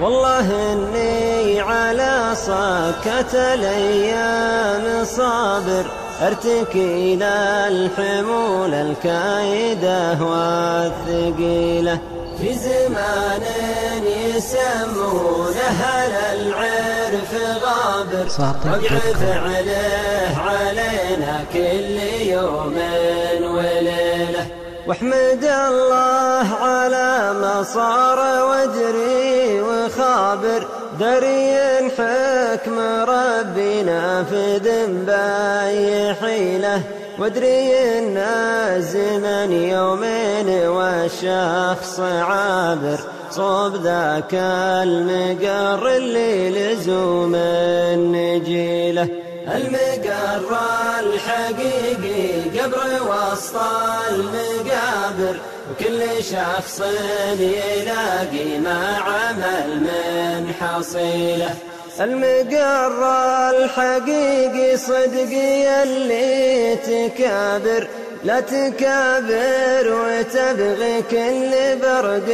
والله إني على صكة الأيام صابر. ارتكي الحمول الكايدة والثقيلة في زمان يسمونه العرف غابر. وقع فعله علينا كل يوم وليلة واحمد الله على ما صار واجري وخابر دري حكم ربي نافذ باي حيلة وادري ان الزمن يومين والشخص عابر. صوب ذاك المقر اللي لزوم النجيله المقر الحقيقي قبر وسط المقابر وكل شخص يلاقي ما عمل من حصيله المقر الحقيقي صدقي اللي تكابر. لا تكابر وتبغي كل برد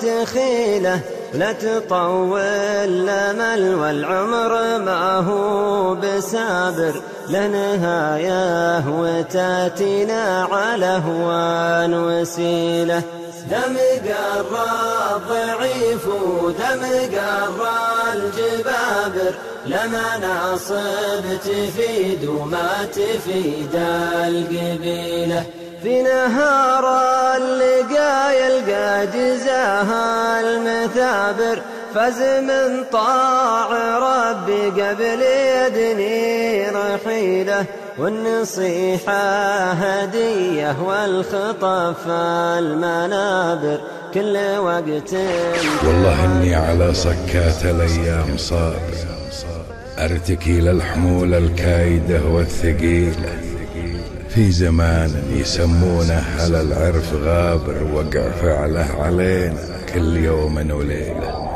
تخيله لا تطول الامل والعمر ما هو بسابر لنهايه وتاتينا على هوان وسيله دم قرى الضعيف ودم قرى الجبابر لما ناصب تفيد وما تفيد القبيلة. في نهار اللقاء يلقى جزاها المثابر فز من طاع ربي قبل يدني رحيله. والنصيحة هدية والخطف المنابر كل وقت. والله إني على صكات الأيام صابر أرتكي للحمول الكايدة والثقيلة في زمان يسمونه على العرف غابر وقع فعله علينا كل يوم وليلة.